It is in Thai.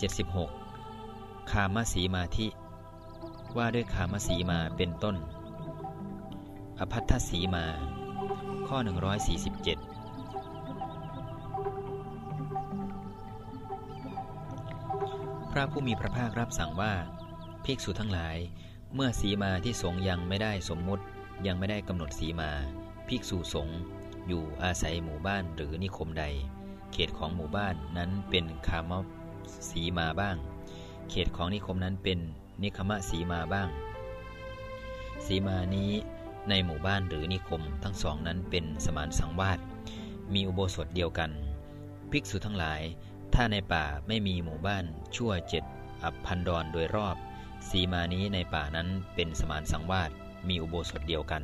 76. คามสีมาธิ ว่าด้วยคามสีมาเป็นต้น อภัททสีมา ข้อ 147 พระผู้มีพระภาครับสั่งว่า ภิกษุทั้งหลาย เมื่อสีมาที่สงยังไม่ได้สมมุติ ยังไม่ได้กำหนดสีมา ภิกษุสงอยู่อาศัยหมู่บ้านหรือนิคมใด เขตของหมู่บ้านนั้นเป็นคาม สีมาบ้าง เขตของนิคมนั้นเป็นนิคมะสีมาบ้าง สีมานี้ในหมู่บ้านหรือนิคมทั้งสองนั้นเป็นสมานสังวาสมีอุโบสถเดียวกัน ภิกษุทั้งหลาย ถ้าในป่าไม่มีหมู่บ้านชั่วเจ็ดอับพันดรโดยรอบ สีมานี้ในป่านั้นเป็นสมานสังวาสมีอุโบสถเดียวกัน